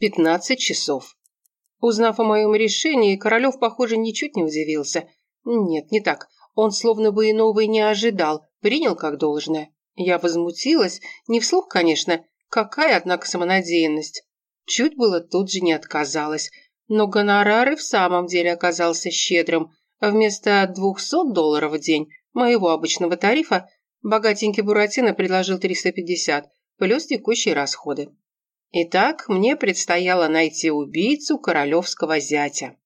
Пятнадцать часов. Узнав о моем решении, Королев, похоже, ничуть не удивился. Нет, не так. Он словно бы и не ожидал, принял как должное. Я возмутилась, не вслух, конечно. Какая, однако, самонадеянность. Чуть было тут же не отказалась. Но гонорар и в самом деле оказался щедрым. Вместо 200 долларов в день моего обычного тарифа богатенький Буратино предложил 350, плюс текущие расходы. Итак, мне предстояло найти убийцу королевского зятя.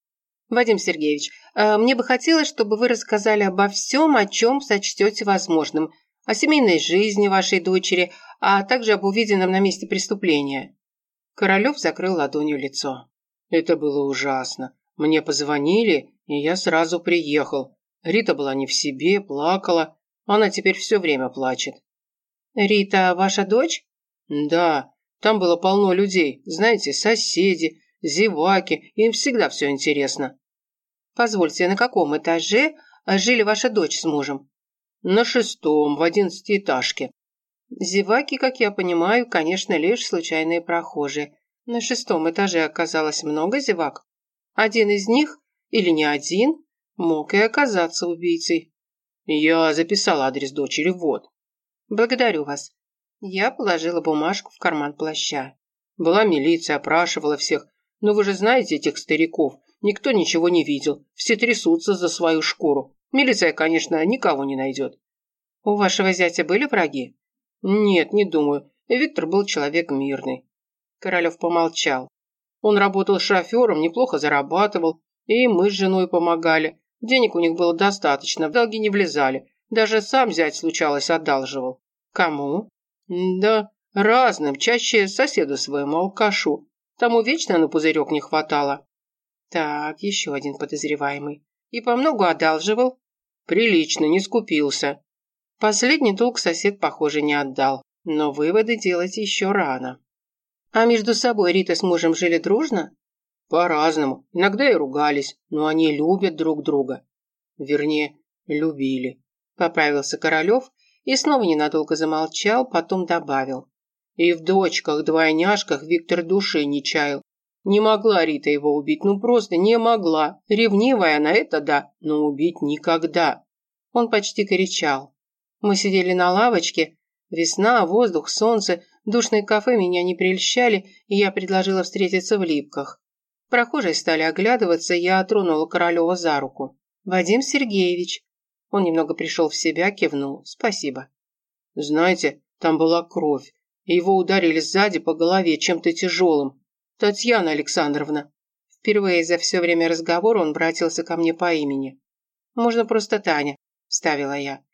Вадим Сергеевич, э, мне бы хотелось, чтобы вы рассказали обо всем, о чем сочтете возможным. О семейной жизни вашей дочери, а также об увиденном на месте преступления. Королев закрыл ладонью лицо. Это было ужасно. Мне позвонили, и я сразу приехал. Рита была не в себе, плакала. Она теперь все время плачет. «Рита ваша дочь?» «Да, там было полно людей, знаете, соседи, зеваки, им всегда все интересно. Позвольте, на каком этаже жили ваша дочь с мужем? На шестом, в одиннадцатиэтажке. Зеваки, как я понимаю, конечно, лишь случайные прохожие. На шестом этаже оказалось много зевак. Один из них, или не один, мог и оказаться убийцей. Я записал адрес дочери, вот. Благодарю вас. Я положила бумажку в карман плаща. Была милиция, опрашивала всех. Но вы же знаете этих стариков. Никто ничего не видел. Все трясутся за свою шкуру. Милиция, конечно, никого не найдет. У вашего зятя были враги? Нет, не думаю. Виктор был человек мирный. Королев помолчал. Он работал шофером, неплохо зарабатывал. И мы с женой помогали. Денег у них было достаточно, в долги не влезали. Даже сам зять случалось одалживал. Кому? Да, разным, чаще соседу своему, алкашу. Тому вечно на пузырек не хватало. Так, еще один подозреваемый. И по многу одалживал? Прилично, не скупился. Последний долг сосед, похоже, не отдал. Но выводы делать еще рано. А между собой Рита с мужем жили дружно? По-разному. Иногда и ругались, но они любят друг друга. Вернее, любили. Поправился Королев и снова ненадолго замолчал, потом добавил. И в дочках-двойняшках Виктор души не чаял. Не могла Рита его убить, ну просто не могла. Ревнивая она, это да, но убить никогда. Он почти кричал. Мы сидели на лавочке. Весна, воздух, солнце, душные кафе меня не прельщали, и я предложила встретиться в Липках. Прохожие стали оглядываться, я тронула Королева за руку. «Вадим Сергеевич, он немного пришел в себя, кивнул. «Спасибо». «Знаете, там была кровь. Его ударили сзади по голове чем-то тяжелым. Татьяна Александровна». Впервые за все время разговора он обратился ко мне по имени. «Можно просто Таня», – ставила я.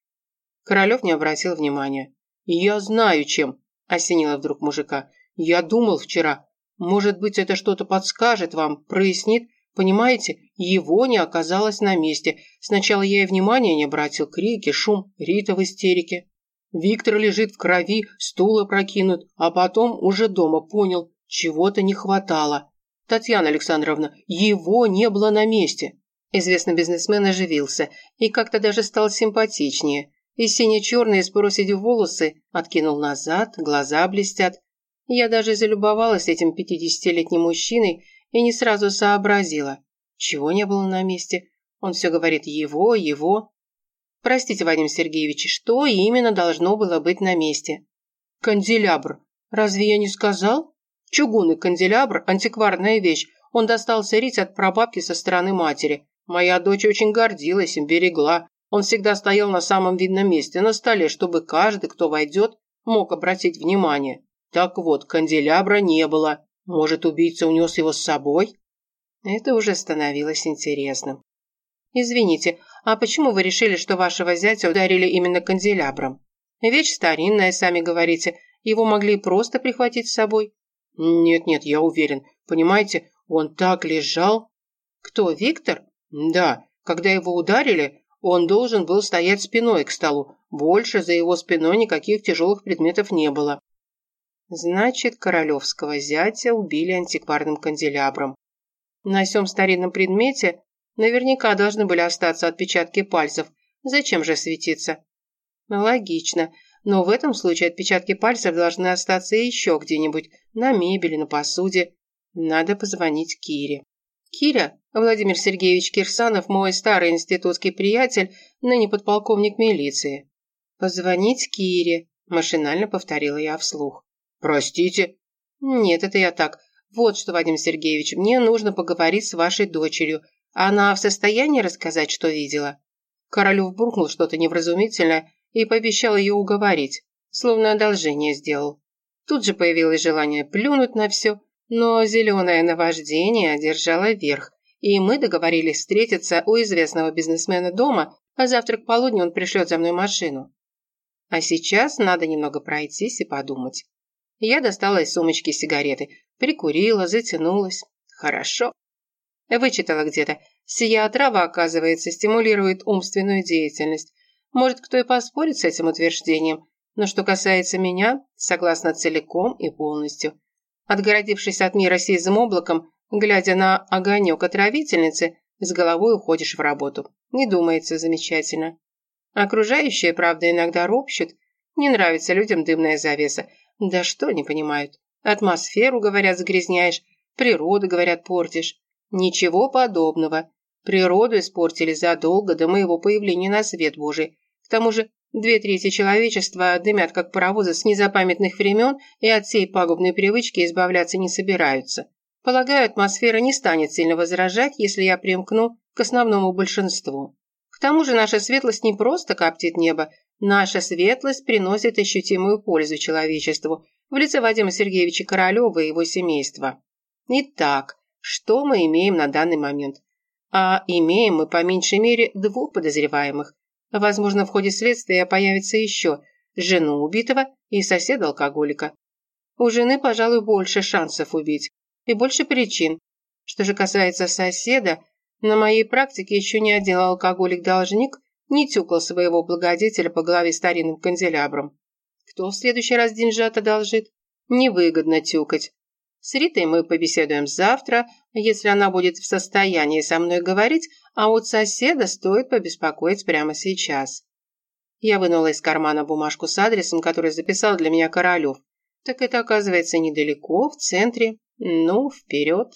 Королев не обратил внимания. «Я знаю, чем», – осенило вдруг мужика. «Я думал вчера. Может быть, это что-то подскажет вам, прояснит, Понимаете, его не оказалось на месте. Сначала я и внимания не обратил. Крики, шум, Рита в истерике. Виктор лежит в крови, стул опрокинут, а потом уже дома понял, чего-то не хватало. Татьяна Александровна, его не было на месте. Известный бизнесмен оживился и как-то даже стал симпатичнее. И сине-черные с проседью волосы откинул назад, глаза блестят. Я даже залюбовалась этим пятидесятилетним мужчиной, и не сразу сообразила. Чего не было на месте? Он все говорит «его, его». Простите, Вадим Сергеевич, что именно должно было быть на месте? Канделябр. Разве я не сказал? Чугунный канделябр – антикварная вещь. Он достался Рите от прабабки со стороны матери. Моя дочь очень гордилась им, берегла. Он всегда стоял на самом видном месте, на столе, чтобы каждый, кто войдет, мог обратить внимание. Так вот, канделябра не было. Может, убийца унес его с собой? Это уже становилось интересным. Извините, а почему вы решили, что вашего зятя ударили именно канделябром? Вещь старинная, сами говорите. Его могли просто прихватить с собой. Нет-нет, я уверен. Понимаете, он так лежал. Кто, Виктор? Да, когда его ударили, он должен был стоять спиной к столу. Больше за его спиной никаких тяжелых предметов не было. Значит, королевского зятя убили антикварным канделябром. На всем старинном предмете наверняка должны были остаться отпечатки пальцев. Зачем же светиться? Логично, но в этом случае отпечатки пальцев должны остаться еще где-нибудь, на мебели, на посуде. Надо позвонить Кире. Киря, Владимир Сергеевич Кирсанов, мой старый институтский приятель, ныне подполковник милиции. Позвонить Кире, машинально повторила я вслух. Простите? Нет, это я так. Вот что, Вадим Сергеевич, мне нужно поговорить с вашей дочерью. Она в состоянии рассказать, что видела? Королев буркнул что-то невразумительное и пообещал ее уговорить, словно одолжение сделал. Тут же появилось желание плюнуть на все, но зеленое наваждение одержало верх, и мы договорились встретиться у известного бизнесмена дома, а завтра к полудню он пришлет за мной машину. А сейчас надо немного пройтись и подумать. Я достала из сумочки сигареты, прикурила, затянулась. Хорошо. Вычитала где-то. Сия отрава, оказывается, стимулирует умственную деятельность. Может, кто и поспорит с этим утверждением, но что касается меня, согласна целиком и полностью. Отгородившись от мира сизым облаком, глядя на огонек отравительницы, с головой уходишь в работу. Не думается замечательно. Окружающие, правда, иногда ропщут. Не нравится людям дымная завеса. Да что не понимают. Атмосферу, говорят, загрязняешь, природу, говорят, портишь. Ничего подобного. Природу испортили задолго до моего появления на свет Божий. К тому же Две трети человечества дымят, как паровозы с незапамятных времен, и от всей пагубной привычки избавляться не собираются. Полагаю, атмосфера не станет сильно возражать, если я примкну к основному большинству. К тому же наша светлость не просто коптит небо, наша светлость приносит ощутимую пользу человечеству в лице Вадима Сергеевича Королева и его семейства. Итак, что мы имеем на данный момент? А имеем мы по меньшей мере двух подозреваемых. Возможно, в ходе следствия появится еще жену убитого и соседа-алкоголика. У жены, пожалуй, больше шансов убить и больше причин. Что же касается соседа, на моей практике еще ни один алкоголик-должник не тюкал своего благодетеля по голове старинным канделябром. Кто в следующий раз деньжат одолжит? Невыгодно тюкать. С Ритой мы побеседуем завтра, если она будет в состоянии со мной говорить, а вот соседа стоит побеспокоить прямо сейчас. Я вынула из кармана бумажку с адресом, который записал для меня Королев. Так это, оказывается, недалеко, в центре. Ну, вперед.